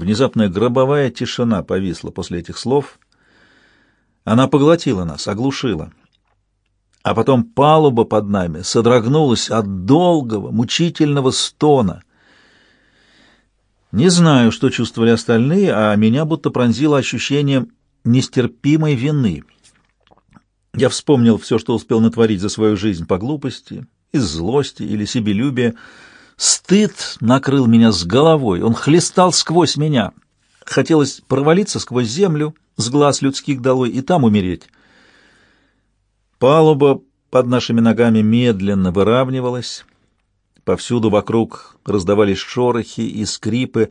Внезапная гробовая тишина повисла после этих слов. Она поглотила нас, оглушила. А потом палуба под нами содрогнулась от долгого, мучительного стона. Не знаю, что чувствовали остальные, а меня будто пронзило ощущением нестерпимой вины. Я вспомнил все, что успел натворить за свою жизнь по глупости, из злости или себелюбия. Стыд накрыл меня с головой, он хлестал сквозь меня. Хотелось провалиться сквозь землю, с глаз людских долой, и там умереть. Палуба под нашими ногами медленно выравнивалась. Повсюду вокруг раздавались шорохи и скрипы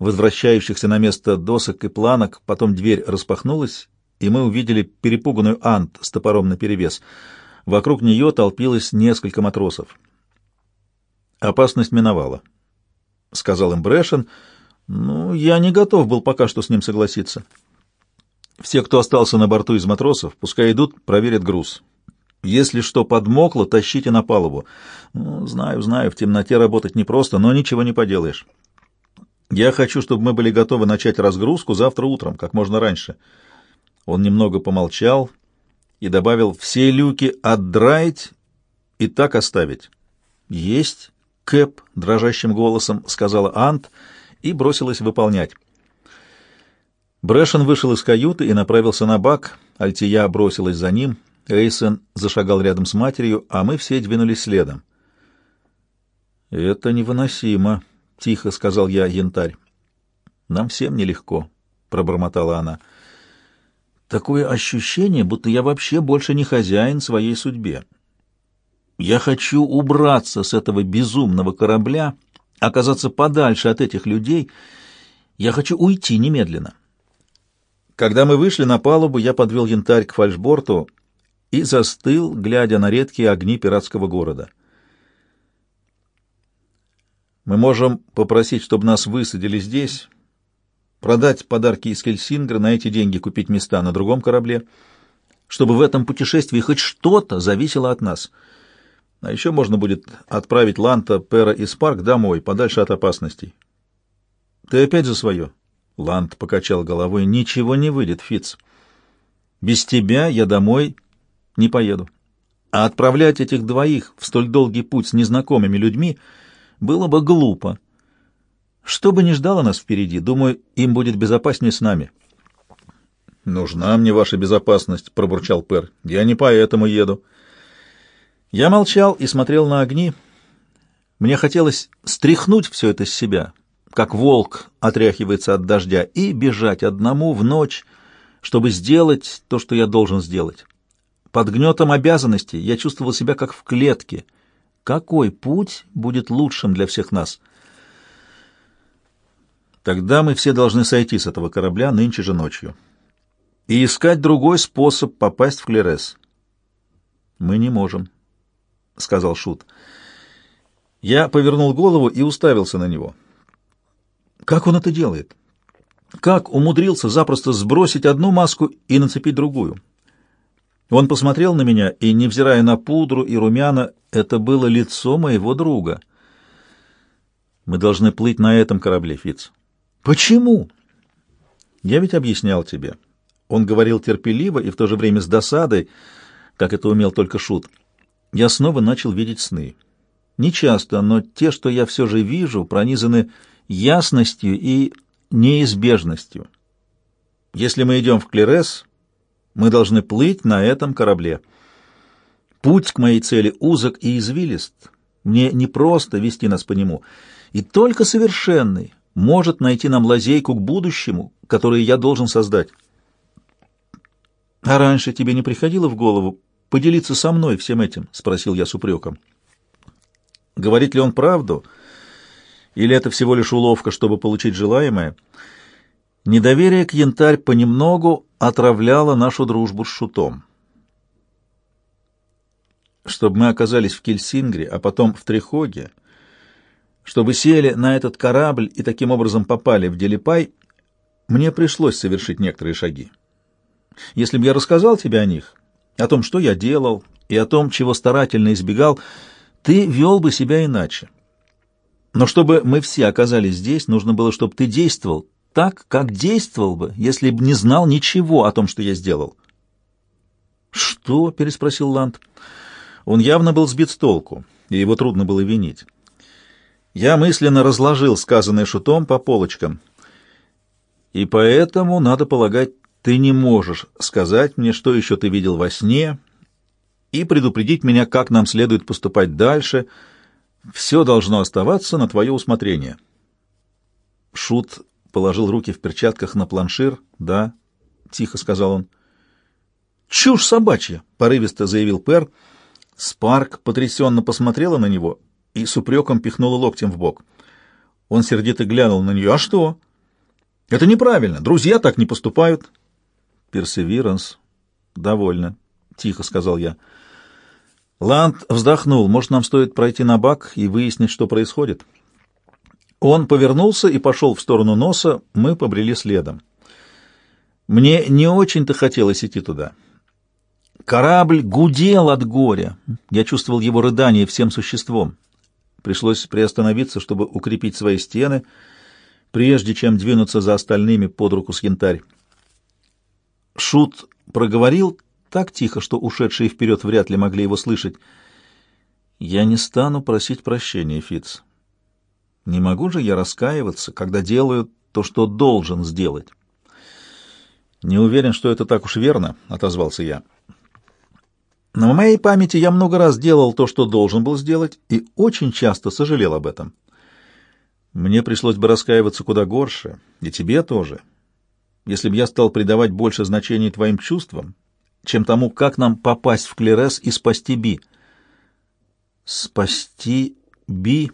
возвращающихся на место досок и планок, потом дверь распахнулась, и мы увидели перепуганную Ант с топором наперевес. Вокруг нее толпилось несколько матросов. Опасность миновала, — сказал им Брэшен. Ну, я не готов был пока что с ним согласиться. Все, кто остался на борту из матросов, пускай идут, проверят груз. Если что подмокло, тащите на палубу. Ну, знаю, знаю, в темноте работать непросто, но ничего не поделаешь. Я хочу, чтобы мы были готовы начать разгрузку завтра утром, как можно раньше. Он немного помолчал и добавил все люки отдраить и так оставить. Есть, Кэп, дрожащим голосом сказала Ант и бросилась выполнять. Брэшен вышел из каюты и направился на бак. Альтия бросилась за ним. Эйсон зашагал рядом с матерью, а мы все двинулись следом. «Это невыносимо», — тихо сказал я янтарь. «Нам всем нелегко», — пробормотала она. «Такое ощущение, будто я вообще больше не хозяин своей судьбе. Я хочу убраться с этого безумного корабля, оказаться подальше от этих людей. Я хочу уйти немедленно». Когда мы вышли на палубу, я подвел янтарь к фальшборту и застыл, глядя на редкие огни пиратского города. Мы можем попросить, чтобы нас высадили здесь, продать подарки из Хельсингра, на эти деньги купить места на другом корабле, чтобы в этом путешествии хоть что-то зависело от нас. А еще можно будет отправить Ланта, Пера и Спарк домой, подальше от опасностей. Ты опять за свое? Лант покачал головой. Ничего не выйдет, Фиц. Без тебя я домой не поеду. А отправлять этих двоих в столь долгий путь с незнакомыми людьми — было бы глупо. Что бы ни ждало нас впереди, думаю, им будет безопаснее с нами. «Нужна мне ваша безопасность», — пробурчал Пер. «Я не поэтому еду». Я молчал и смотрел на огни. Мне хотелось стряхнуть все это с себя, как волк отряхивается от дождя, и бежать одному в ночь, чтобы сделать то, что я должен сделать. Под гнетом обязанностей я чувствовал себя как в клетке — какой путь будет лучшим для всех нас? Тогда мы все должны сойти с этого корабля нынче же ночью и искать другой способ попасть в Клерес. Мы не можем, — сказал Шут. Я повернул голову и уставился на него. Как он это делает? Как умудрился запросто сбросить одну маску и нацепить другую? Он посмотрел на меня, и, невзирая на пудру и румяна, это было лицо моего друга. Мы должны плыть на этом корабле, Фиц. Почему? Я ведь объяснял тебе. Он говорил терпеливо и в то же время с досадой, как это умел только Шут. Я снова начал видеть сны. Не часто, но те, что я все же вижу, пронизаны ясностью и неизбежностью. Если мы идем в Клерес, мы должны плыть на этом корабле. Путь к моей цели узок и извилист. Мне не просто вести нас по нему. И только совершенный может найти нам лазейку к будущему, которое я должен создать. А раньше тебе не приходило в голову поделиться со мной всем этим? Спросил я с упреком. Говорит ли он правду? Или это всего лишь уловка, чтобы получить желаемое? Недоверие к янтарь понемногу отравляло нашу дружбу с Шутом. Чтобы мы оказались в Кельсингре, а потом в Трихоге, чтобы сели на этот корабль и таким образом попали в Делипай, мне пришлось совершить некоторые шаги. Если бы я рассказал тебе о них, о том, что я делал, и о том, чего старательно избегал, ты вел бы себя иначе. Но чтобы мы все оказались здесь, нужно было, чтобы ты действовал так, как действовал бы, если бы не знал ничего о том, что я сделал. «Что?» — переспросил Ланд. Он явно был сбит с толку, и его трудно было винить. Я мысленно разложил сказанное шутом по полочкам. И поэтому, надо полагать, ты не можешь сказать мне, что еще ты видел во сне, и предупредить меня, как нам следует поступать дальше. Все должно оставаться на твое усмотрение. Шут положил руки в перчатках на планшир. «Да», — тихо сказал он. «Чушь собачья!» — порывисто заявил Пер. Спарк потрясенно посмотрела на него и с упреком пихнула локтем в бок. Он сердито глянул на нее. «А что?» «Это неправильно. Друзья так не поступают». «Персевиранс. Довольно», — тихо сказал я. Ланд вздохнул. «Может, нам стоит пройти на бак и выяснить, что происходит?» Он повернулся и пошел в сторону носа, мы побрели следом. Мне не очень-то хотелось идти туда. Корабль гудел от горя. Я чувствовал его рыдание всем существом. Пришлось приостановиться, чтобы укрепить свои стены, прежде чем двинуться за остальными под руку с янтарь. Шут проговорил так тихо, что ушедшие вперед вряд ли могли его слышать. «Я не стану просить прощения, Фиц. Не могу же я раскаиваться, когда делаю то, что должен сделать». «Не уверен, что это так уж верно», — отозвался я. В моей памяти я много раз делал то, что должен был сделать, и очень часто сожалел об этом. Мне пришлось бы раскаиваться куда горше, и тебе тоже, если бы я стал придавать больше значения твоим чувствам, чем тому, как нам попасть в Клерес и спасти Би. Спасти Би?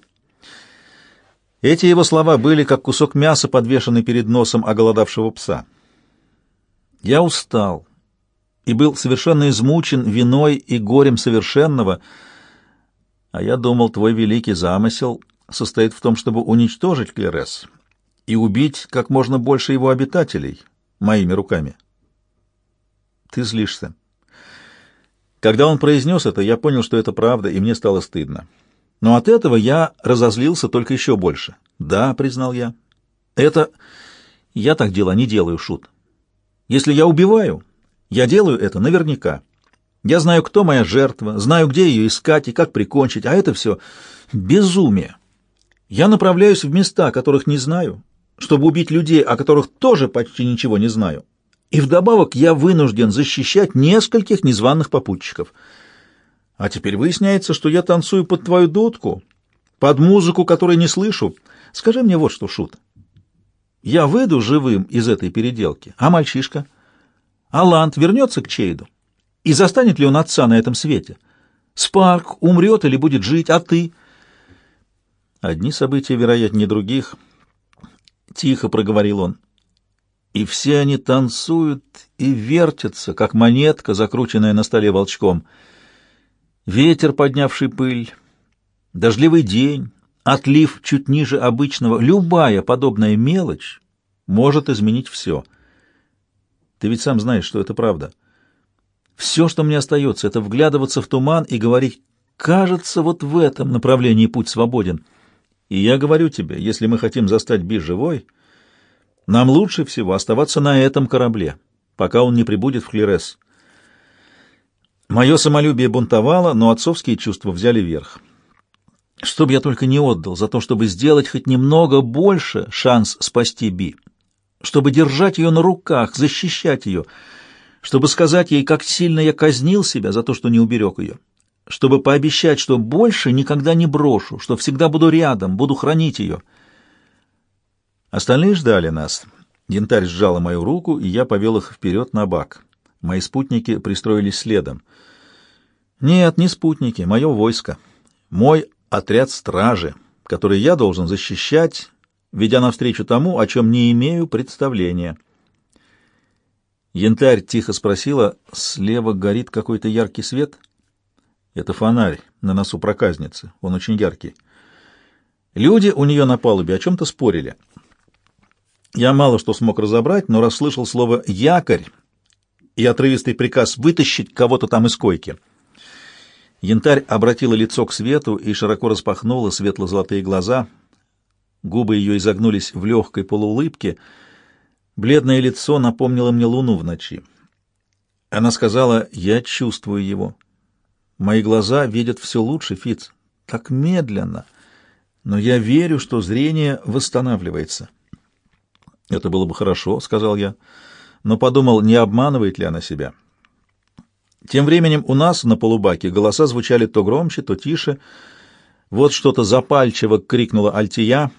Эти его слова были как кусок мяса, подвешенный перед носом оголодавшего пса. Я устал и был совершенно измучен виной и горем совершенного, а я думал, твой великий замысел состоит в том, чтобы уничтожить Клерес и убить как можно больше его обитателей моими руками. Ты злишься. Когда он произнес это, я понял, что это правда, и мне стало стыдно. Но от этого я разозлился только еще больше. Да, признал я. Это... Я так дела не делаю, Шут. Если я убиваю, я делаю это наверняка. Я знаю, кто моя жертва, знаю, где ее искать и как прикончить, а это все безумие. Я направляюсь в места, которых не знаю, чтобы убить людей, о которых тоже почти ничего не знаю. И вдобавок я вынужден защищать нескольких незваных попутчиков. А теперь выясняется, что я танцую под твою дудку, под музыку, которой не слышу. Скажи мне вот что, Шут. Я выйду живым из этой переделки, а мальчишка — Алант вернется к Чейду? И застанет ли он отца на этом свете? Спарк умрет или будет жить, а ты? Одни события, вероятнее других. Тихо проговорил он. И все они танцуют и вертятся, как монетка, закрученная на столе волчком. Ветер, поднявший пыль, дождливый день, отлив чуть ниже обычного, любая подобная мелочь может изменить все — ты ведь сам знаешь, что это правда. Все, что мне остается, это вглядываться в туман и говорить, кажется, вот в этом направлении путь свободен. И я говорю тебе, если мы хотим застать Би живой, нам лучше всего оставаться на этом корабле, пока он не прибудет в Клерес. Мое самолюбие бунтовало, но отцовские чувства взяли верх. Что бы я только не отдал за то, чтобы сделать хоть немного больше шанс спасти Би чтобы держать ее на руках, защищать ее, чтобы сказать ей, как сильно я казнил себя за то, что не уберег ее, чтобы пообещать, что больше никогда не брошу, что всегда буду рядом, буду хранить ее. Остальные ждали нас. Янтарь сжала мою руку, и я повел их вперед на бак. Мои спутники пристроились следом. Нет, не спутники, мое войско. Мой отряд стражи, который я должен защищать ведя навстречу тому, о чем не имею представления. Янтарь тихо спросила, слева горит какой-то яркий свет? Это фонарь на носу проказницы, он очень яркий. Люди у нее на палубе о чем-то спорили. Я мало что смог разобрать, но расслышал слово «якорь» и отрывистый приказ вытащить кого-то там из койки. Янтарь обратила лицо к свету и широко распахнула светло-золотые глаза — Губы ее изогнулись в легкой полуулыбке — Бледное лицо напомнило мне луну в ночи. Она сказала, я чувствую его. Мои глаза видят все лучше, Фиц. Так медленно. Но я верю, что зрение восстанавливается. Это было бы хорошо, сказал я, но подумал, не обманывает ли она себя. Тем временем у нас на полубаке голоса звучали то громче, то тише. Вот что-то запальчиво крикнула Альтия,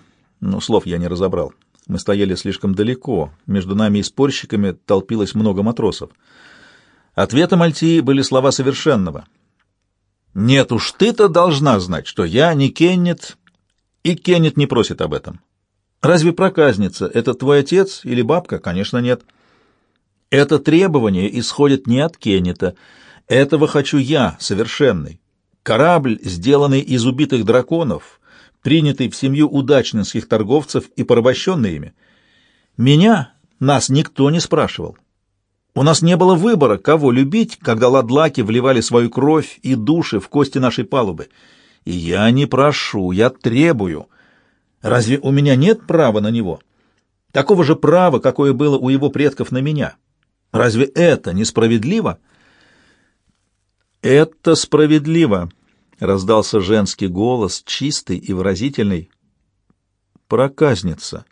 но слов я не разобрал. Мы стояли слишком далеко, между нами и спорщиками толпилось много матросов. Ответом Альтии были слова совершенного. «Нет уж, ты-то должна знать, что я не Кеннет, и Кеннет не просит об этом. Разве проказница — это твой отец или бабка? Конечно, нет. Это требование исходит не от Кеннета. Этого хочу я, совершенный. Корабль, сделанный из убитых драконов, принятый в семью удачнинских торговцев и порабощенный ими. Меня, нас никто не спрашивал. У нас не было выбора, кого любить, когда ладлаки вливали свою кровь и души в кости нашей палубы. И я не прошу, я требую. Разве у меня нет права на него? Такого же права, какое было у его предков на меня. Разве это несправедливо? Это справедливо, раздался женский голос, чистый и выразительный. Проказница.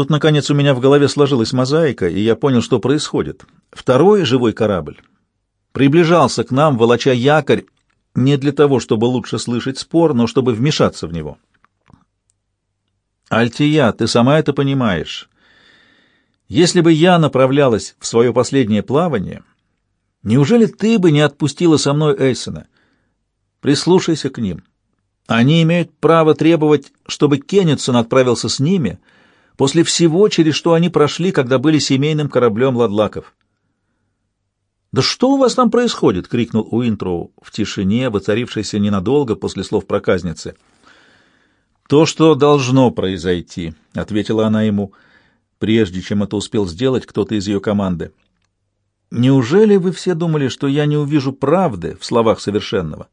Тут, наконец, у меня в голове сложилась мозаика, и я понял, что происходит. Второй живой корабль приближался к нам, волоча якорь, не для того, чтобы лучше слышать спор, но чтобы вмешаться в него. «Альтия, ты сама это понимаешь. Если бы я направлялась в свое последнее плавание, неужели ты бы не отпустила со мной Эйсона? Прислушайся к ним. Они имеют право требовать, чтобы Кеннетсон отправился с ними — после всего, через что они прошли, когда были семейным кораблем ладлаков. «Да что у вас там происходит?» — крикнул Уинтроу в тишине, воцарившейся ненадолго после слов проказницы. «То, что должно произойти», — ответила она ему, прежде чем это успел сделать кто-то из ее команды. «Неужели вы все думали, что я не увижу правды в словах совершенного?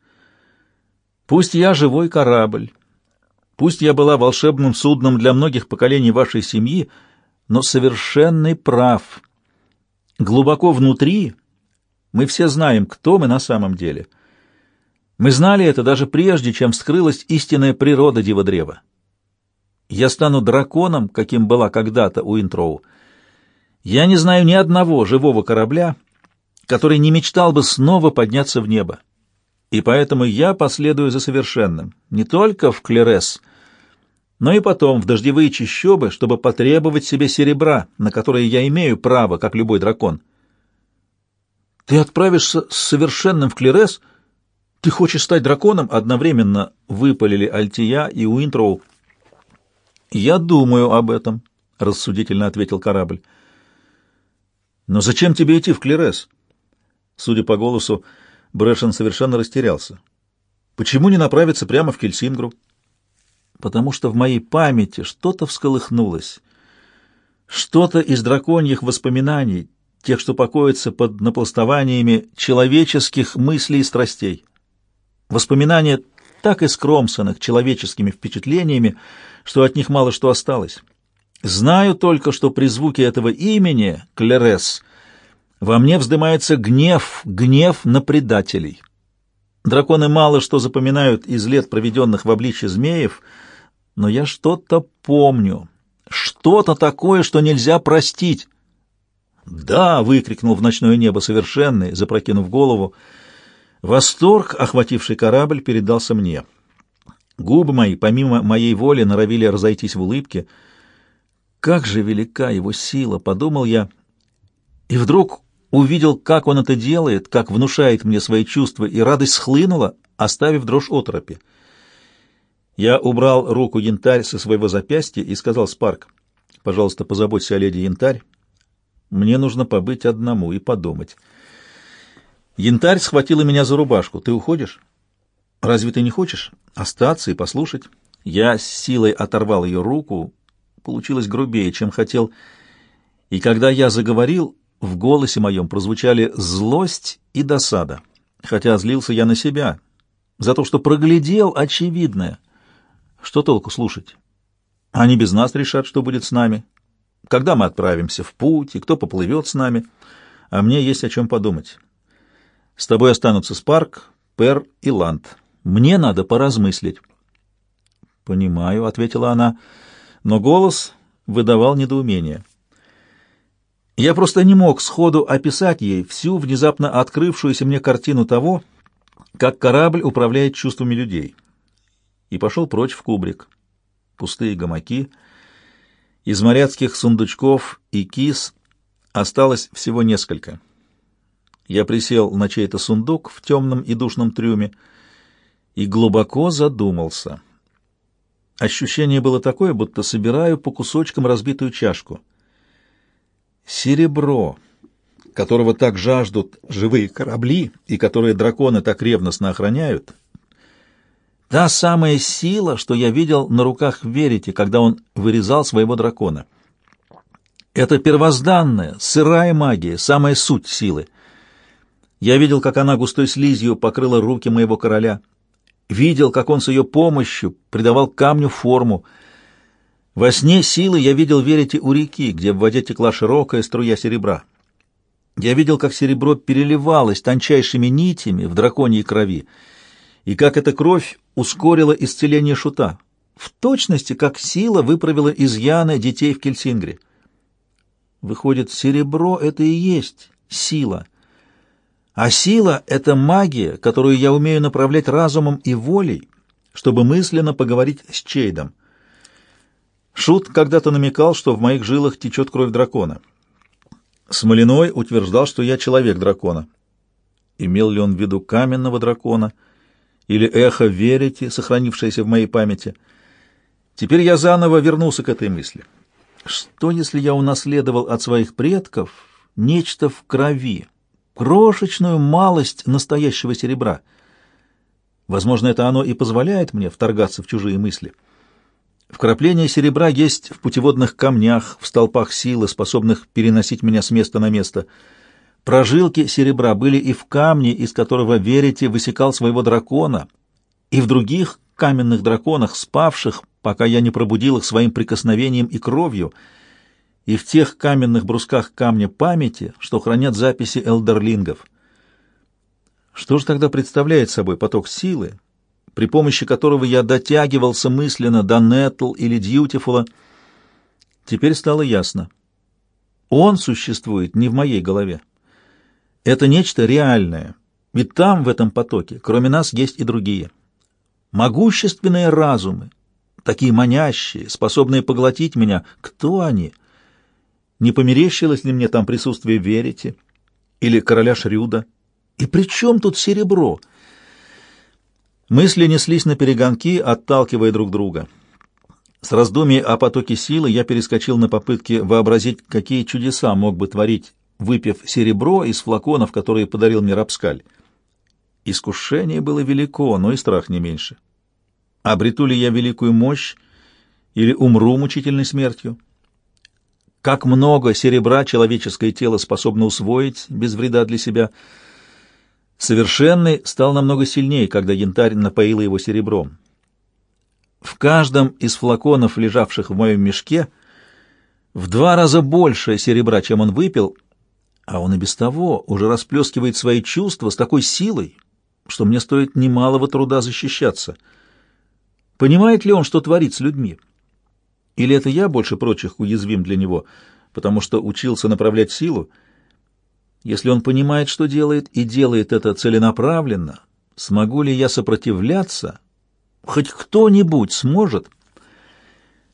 Пусть я живой корабль, Пусть я была волшебным судном для многих поколений вашей семьи, но совершенный прав. Глубоко внутри мы все знаем, кто мы на самом деле. Мы знали это даже прежде, чем вскрылась истинная природа Дива-древа. Я стану драконом, каким была когда-то у Интроу. Я не знаю ни одного живого корабля, который не мечтал бы снова подняться в небо. И поэтому я последую за совершенным, не только в Клерес, но и потом в дождевые чащобы, чтобы потребовать себе серебра, на которое я имею право, как любой дракон. Ты отправишься с совершенным в Клерес? Ты хочешь стать драконом? Одновременно выпалили Альтия и Уинтроу. Я думаю об этом, рассудительно ответил корабль. Но зачем тебе идти в Клерес? Судя по голосу, Брэшен совершенно растерялся. Почему не направиться прямо в Кельсингру? Потому что в моей памяти что-то всколыхнулось, что-то из драконьих воспоминаний, тех, что покоятся под напластованиями человеческих мыслей и страстей. Воспоминания так и скромсанных человеческими впечатлениями, что от них мало что осталось. Знаю только, что при звуке этого имени, Клерес, во мне вздымается гнев, гнев на предателей. Драконы мало что запоминают из лет, проведенных в обличье змеев — но я что-то помню, что-то такое, что нельзя простить. «Да!» — выкрикнул в ночное небо совершенный, запрокинув голову. Восторг, охвативший корабль, передался мне. Губы мои, помимо моей воли, норовили разойтись в улыбке. «Как же велика его сила!» — подумал я. И вдруг увидел, как он это делает, как внушает мне свои чувства, и радость схлынула, оставив дрожь оторопи. Я убрал руку янтарь со своего запястья и сказал Спарк, «Пожалуйста, позаботься о леди янтарь. Мне нужно побыть одному и подумать». Янтарь схватила меня за рубашку. «Ты уходишь? Разве ты не хочешь остаться и послушать?» Я с силой оторвал ее руку. Получилось грубее, чем хотел. И когда я заговорил, в голосе моем прозвучали злость и досада. Хотя злился я на себя за то, что проглядел очевидное — что толку слушать? Они без нас решат, что будет с нами. когда мы отправимся в путь и кто поплывет с нами, а мне есть о чем подумать. С тобой останутся Спарк, Пер и Ланд. Мне надо поразмыслить». «Понимаю», — ответила она, но голос выдавал недоумение. Я просто не мог сходу описать ей всю внезапно открывшуюся мне картину того, как корабль управляет чувствами людей. И пошел прочь в кубрик. Пустые гамаки. Из моряцких сундучков и кис осталось всего несколько. Я присел на чей-то сундук в темном и душном трюме и глубоко задумался. Ощущение было такое, будто собираю по кусочкам разбитую чашку. Серебро, которого так жаждут живые корабли и которые драконы так ревностно охраняют, та самая сила, что я видел на руках Верите, когда он вырезал своего дракона. Это первозданная, сырая магия, самая суть силы. Я видел, как она густой слизью покрыла руки моего короля — видел, как он с ее помощью придавал камню форму. Во сне силы я видел верите у реки, где в воде текла широкая струя серебра. Я видел, как серебро переливалось тончайшими нитями в драконьей крови, и как эта кровь ускорила исцеление шута, в точности, как сила выправила изъяны детей в Кельсингре. Выходит, серебро — это и есть сила — а сила — это магия, которую я умею направлять разумом и волей, чтобы мысленно поговорить с Чейдом. Шут когда-то намекал, что в моих жилах течет кровь дракона. Смолиной утверждал, что я человек дракона. Имел ли он в виду каменного дракона или эхо верите, сохранившееся в моей памяти? Теперь я заново вернулся к этой мысли. Что, если я унаследовал от своих предков нечто в крови? крошечную малость настоящего серебра. Возможно, это оно и позволяет мне вторгаться в чужие мысли. Вкрапление серебра есть в путеводных камнях, в столпах силы, способных переносить меня с места на место. Прожилки серебра были и в камне, из которого Верите высекал своего дракона, и в других каменных драконах, спавших, пока я не пробудил их своим прикосновением и кровью — и в тех каменных брусках камня памяти, что хранят записи элдерлингов. Что же тогда представляет собой поток силы, при помощи которого я дотягивался мысленно до Нетл или Дьютифула? Теперь стало ясно. Он существует не в моей голове. Это нечто реальное, ведь там, в этом потоке, кроме нас, есть и другие. Могущественные разумы, такие манящие, способные поглотить меня. Кто они? — не померещилось ли мне там присутствие Верите или короля Шрюда? И при чем тут серебро? Мысли неслись на перегонки, отталкивая друг друга. С раздумий о потоке силы я перескочил на попытки вообразить, какие чудеса мог бы творить, выпив серебро из флаконов, которые подарил мне Рапскаль. Искушение было велико, но и страх не меньше. Обрету ли я великую мощь или умру мучительной смертью? как много серебра человеческое тело способно усвоить без вреда для себя. Совершенный стал намного сильнее, когда янтарь напоила его серебром. В каждом из флаконов, лежавших в моем мешке, в два раза больше серебра, чем он выпил, а он и без того уже расплескивает свои чувства с такой силой, что мне стоит немалого труда защищаться. Понимает ли он, что творит с людьми? Или это я больше прочих уязвим для него, потому что учился направлять силу? Если он понимает, что делает, и делает это целенаправленно, смогу ли я сопротивляться? Хоть кто-нибудь сможет?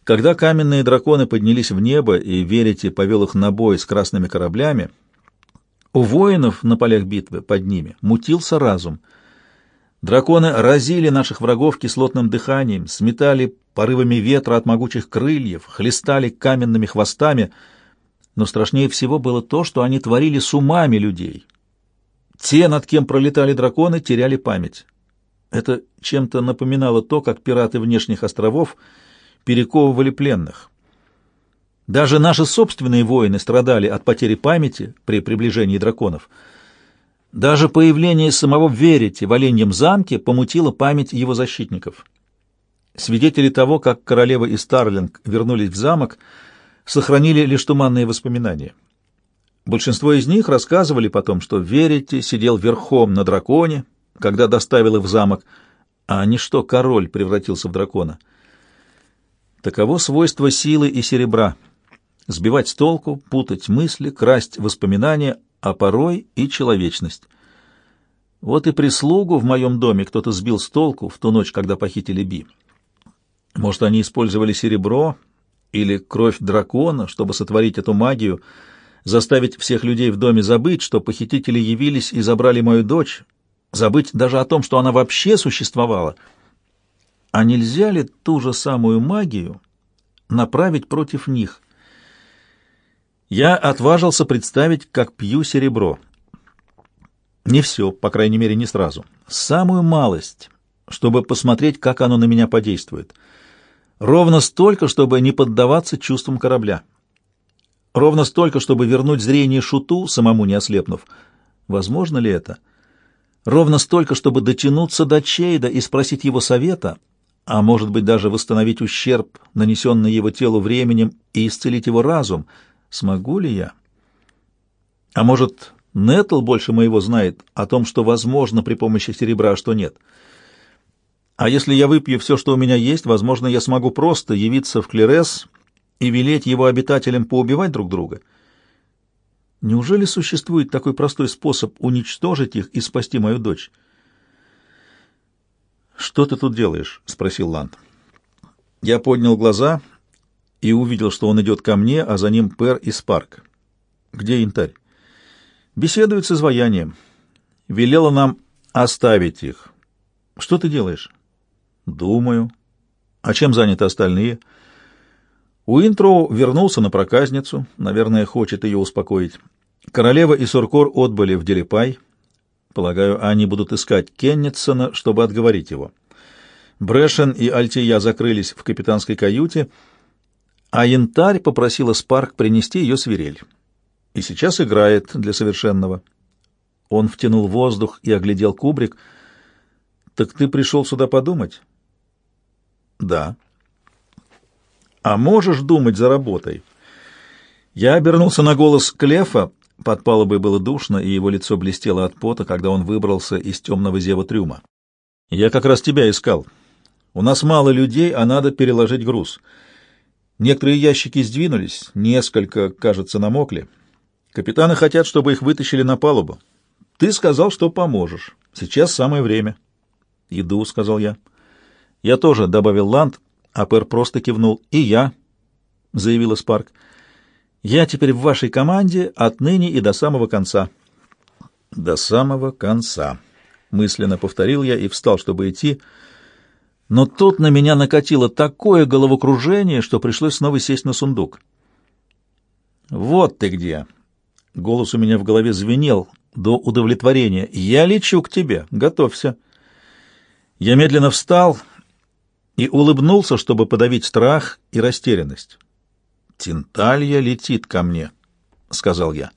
Когда каменные драконы поднялись в небо, и Верите повел их на бой с красными кораблями, у воинов на полях битвы под ними мутился разум — Драконы разили наших врагов кислотным дыханием, сметали порывами ветра от могучих крыльев, хлестали каменными хвостами, но страшнее всего было то, что они творили с умами людей. Те, над кем пролетали драконы, теряли память. Это чем-то напоминало то, как пираты внешних островов перековывали пленных. Даже наши собственные воины страдали от потери памяти при приближении драконов — даже появление самого Верити в Оленьем замке помутило память его защитников. Свидетели того, как королева и Старлинг вернулись в замок, сохранили лишь туманные воспоминания. Большинство из них рассказывали потом, что Верите сидел верхом на драконе, когда доставил их в замок, а не что король превратился в дракона. Таково свойство силы и серебра — сбивать с толку, путать мысли, красть воспоминания, а порой и человечность. Вот и прислугу в моем доме кто-то сбил с толку в ту ночь, когда похитили Би. Может, они использовали серебро или кровь дракона, чтобы сотворить эту магию, заставить всех людей в доме забыть, что похитители явились и забрали мою дочь, забыть даже о том, что она вообще существовала. А нельзя ли ту же самую магию направить против них? Я отважился представить, как пью серебро — не все, по крайней мере, не сразу. Самую малость, чтобы посмотреть, как оно на меня подействует. Ровно столько, чтобы не поддаваться чувствам корабля. Ровно столько, чтобы вернуть зрение шуту, самому не ослепнув. Возможно ли это? Ровно столько, чтобы дотянуться до Чейда и спросить его совета, а может быть даже восстановить ущерб, нанесенный его телу временем, и исцелить его разум. Смогу ли я? А может, Нетл больше моего знает о том, что возможно при помощи серебра, а что нет. А если я выпью все, что у меня есть, возможно, я смогу просто явиться в Клерес и велеть его обитателям поубивать друг друга. Неужели существует такой простой способ уничтожить их и спасти мою дочь? «Что ты тут делаешь?» — спросил Ланд. Я поднял глаза и увидел, что он идет ко мне, а за ним Пер и Спарк. «Где янтарь?» Беседует с изваянием. Велела нам оставить их. Что ты делаешь? Думаю. А чем заняты остальные? Уинтроу вернулся на проказницу. Наверное, хочет ее успокоить. Королева и Суркор отбыли в Делипай. Полагаю, они будут искать Кеннетсона, чтобы отговорить его. Брэшен и Альтия закрылись в капитанской каюте, а Янтарь попросила Спарк принести ее свирель и сейчас играет для совершенного. Он втянул воздух и оглядел кубрик. «Так ты пришел сюда подумать?» «Да». «А можешь думать за работой?» Я обернулся на голос Клефа. Под палубой было душно, и его лицо блестело от пота, когда он выбрался из темного зева трюма. «Я как раз тебя искал. У нас мало людей, а надо переложить груз. Некоторые ящики сдвинулись, несколько, кажется, намокли». Капитаны хотят, чтобы их вытащили на палубу. Ты сказал, что поможешь. Сейчас самое время. Иду, сказал я. Я тоже, добавил Ланд, а Пэр просто кивнул. И я, заявила Спарк. Я теперь в вашей команде отныне и до самого конца. До самого конца, мысленно повторил я и встал, чтобы идти. Но тут на меня накатило такое головокружение, что пришлось снова сесть на сундук. «Вот ты где!» Голос у меня в голове звенел до удовлетворения. «Я лечу к тебе. Готовься». Я медленно встал и улыбнулся, чтобы подавить страх и растерянность. «Тинталья летит ко мне», — сказал я.